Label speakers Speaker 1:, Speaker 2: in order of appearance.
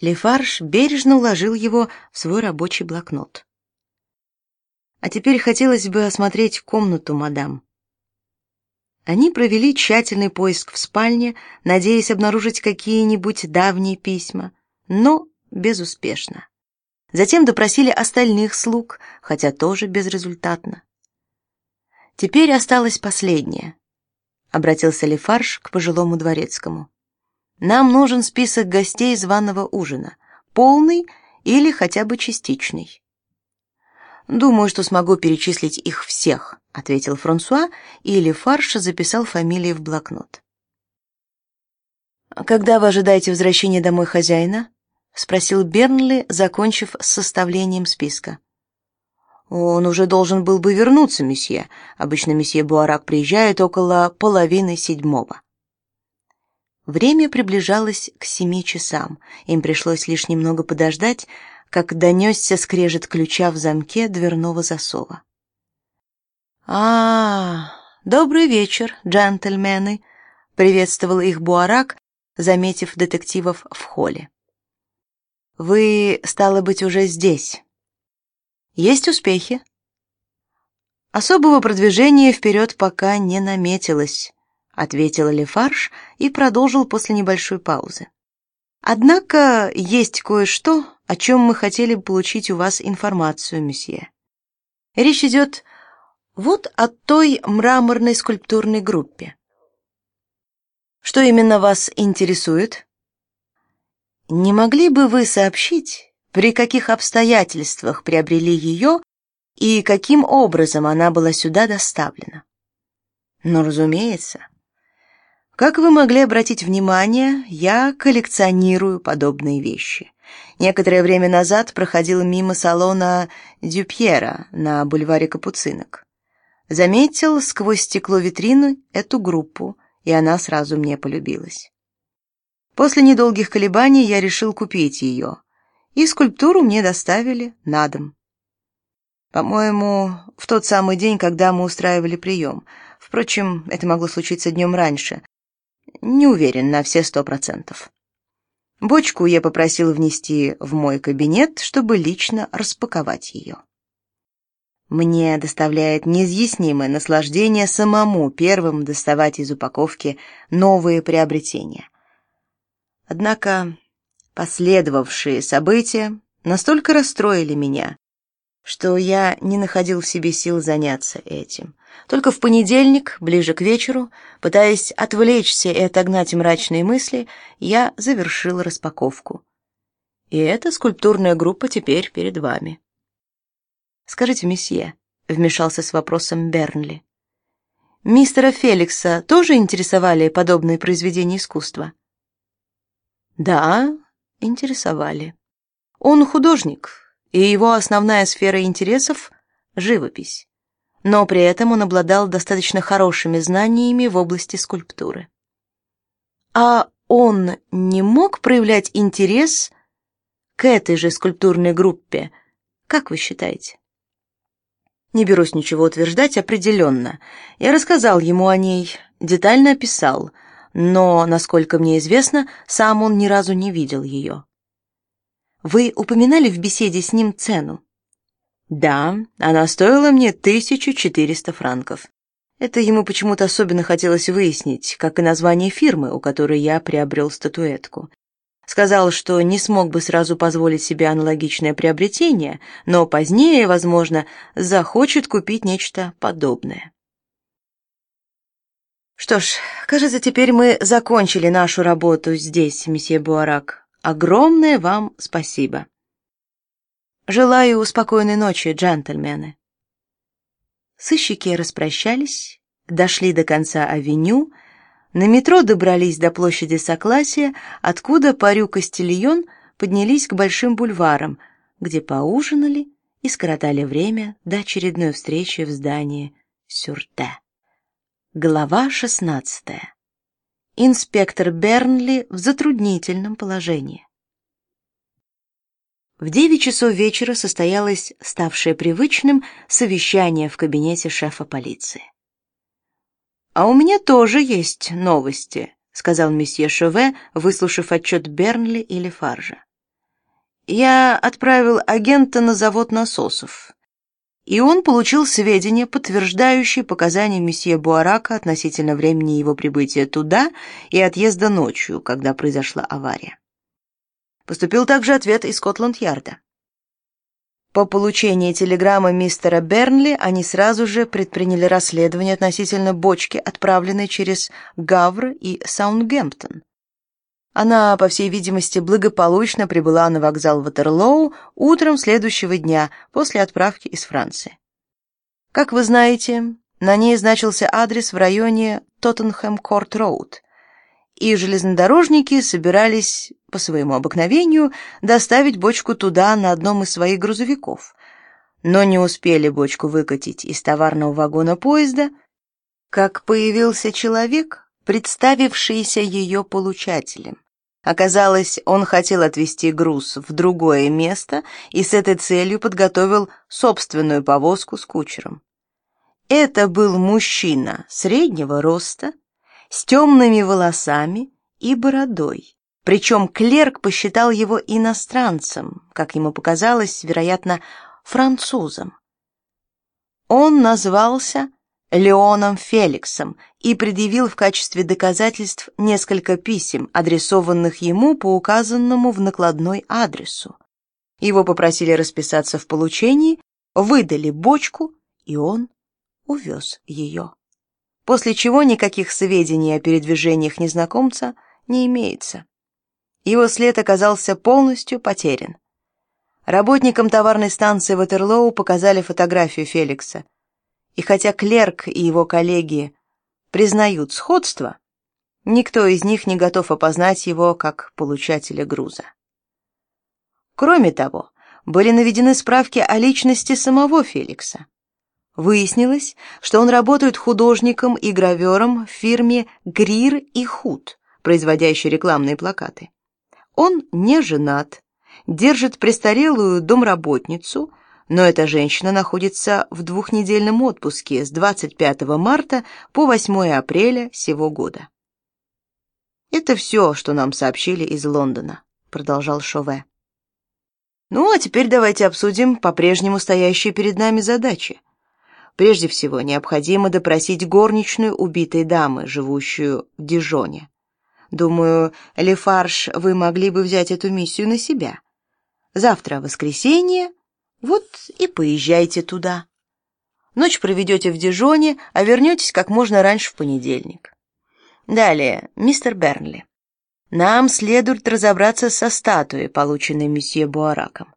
Speaker 1: Лефарж бережно уложил его в свой рабочий блокнот. А теперь хотелось бы осмотреть комнату, мадам. Они провели тщательный поиск в спальне, надеясь обнаружить какие-нибудь давние письма, но безуспешно. Затем допросили остальных слуг, хотя тоже безрезультатно. Теперь осталось последнее. Обратился Лефарж к пожилому дворецкому. Нам нужен список гостей званого ужина, полный или хотя бы частичный. Думаю, что смогу перечислить их всех, ответил Франсуа, и Лефарж записал фамилии в блокнот. Когда вы ожидаете возвращения домой хозяина? спросил Бернли, закончив с составлением списка. Он уже должен был бы вернуться, месье. Обычно месье Буарак приезжает около половины седьмого. Время приближалось к семи часам. Им пришлось лишь немного подождать, как донесся скрежет ключа в замке дверного засова. А, добрый вечер, джентльмены, приветствовал их Буарак, заметив детективов в холле. Вы стало быть уже здесь. Есть успехи? Особого продвижения вперед пока не наметилось ответил Лефарж и продолжил после небольшой паузы. Однако есть кое-что, о чем мы хотели бы получить у вас информацию, месье. Речь идет вот о той мраморной скульптурной группе. Что именно вас интересует? Не могли бы вы сообщить, при каких обстоятельствах приобрели ее и каким образом она была сюда доставлена? Ну, разумеется. Как вы могли обратить внимание, я коллекционирую подобные вещи. Некоторое время назад проходил мимо салона Дюпьера на бульваре Капуцинок. Заметил сквозь стекло витрины эту группу, и она сразу мне полюбилась. После недолгих колебаний я решил купить ее, и скульптуру мне доставили на дом. По-моему, в тот самый день, когда мы устраивали прием. Впрочем, это могло случиться днем раньше, не уверен на все сто процентов. Бочку я попросил внести в мой кабинет, чтобы лично распаковать ее. Мне доставляет неизъяснимое наслаждение самому первым доставать из упаковки новые приобретения. Однако последовавшие события настолько расстроили меня, что я не находил в себе сил заняться этим. Только в понедельник, ближе к вечеру, пытаясь отвлечься и отогнать мрачные мысли, я завершил распаковку. И эта скульптурная группа теперь перед вами. Скажите, месье, вмешался с вопросом Бернли. Мистера Феликса тоже интересовали подобные произведения искусства? Да, интересовали. Он художник, и его основная сфера интересов — живопись. Но при этом он обладал достаточно хорошими знаниями в области скульптуры. А он не мог проявлять интерес к этой же скульптурной группе, как вы считаете? Не берусь ничего утверждать определенно. Я рассказал ему о ней, детально описал, но, насколько мне известно, сам он ни разу не видел ее. Вы упоминали в беседе с ним цену? Да, она стоила мне 1400 франков. Это ему почему-то особенно хотелось выяснить, как и название фирмы, у которой я приобрел статуэтку. Сказал, что не смог бы сразу позволить себе аналогичное приобретение, но позднее, возможно, захочет купить нечто подобное. Что ж, кажется, теперь мы закончили нашу работу здесь, месье Буарак. Огромное вам спасибо. Желаю спокойной ночи, джентльмены. Сыщики распрощались, дошли до конца авеню, на метро добрались до площади Согласия, откуда Парю Кастильон поднялись к большим бульварам, где поужинали и скоротали время до очередной встречи в здании Сюрте. Глава шестнадцатая инспектор Бернли в затруднительном положении. В девять часов вечера состоялось ставшее привычным совещание в кабинете шефа полиции. А у меня тоже есть новости, сказал месье Шове, выслушав отчет Бернли или Фаржа. я отправил агента на завод насосов, и он получил сведения, подтверждающие показания месье Буарака относительно времени его прибытия туда и отъезда ночью, когда произошла авария. Поступил также ответ из Скотланд-Ярда. По получении телеграммы мистера Бернли они сразу же предприняли расследование относительно бочки, отправленной через Гавр и Саундгемптон. Она, по всей видимости, благополучно прибыла на вокзал Ватерлоу утром следующего дня после отправки из Франции. Как вы знаете, на ней значился адрес в районе Тоттенхэм-Корт-Роуд, и железнодорожники собирались по своему обыкновению доставить бочку туда на одном из своих грузовиков. Но не успели бочку выкатить из товарного вагона поезда, как появился человек, представившийся ее получателем. Оказалось, он хотел отвезти груз в другое место и с этой целью подготовил собственную повозку с кучером. Это был мужчина среднего роста, с темными волосами и бородой. Причем клерк посчитал его иностранцем, как ему показалось, вероятно, французом. Он назвался Леоном Феликсом и предъявил в качестве доказательств несколько писем, адресованных ему по указанному в накладной адресу. Его попросили расписаться в получении, выдали бочку, и он увез ее. После чего никаких сведений о передвижениях незнакомца не имеется. Его след оказался полностью потерян. Работникам товарной станции Ватерлоу показали фотографию Феликса – и хотя клерк и его коллеги признают сходство, никто из них не готов опознать его как получателя груза. Кроме того, были наведены справки о личности самого Феликса. Выяснилось, что он работает художником и гравером в фирме Грир и Худ, производящей рекламные плакаты. Он не женат, держит престарелую домработницу – но эта женщина находится в двухнедельном отпуске с 25 марта по 8 апреля сего года. «Это все, что нам сообщили из Лондона», — продолжал Шове. «Ну, а теперь давайте обсудим по-прежнему стоящие перед нами задачи. Прежде всего, необходимо допросить горничную убитой дамы, живущую в Дижоне. Думаю, Лефарш, вы могли бы взять эту миссию на себя. Завтра воскресенье, вот и поезжайте туда. Ночь проведете в Дижоне, а вернетесь как можно раньше в понедельник. Далее, мистер Бернли. Нам следует разобраться со статуей, полученной месье Буараком.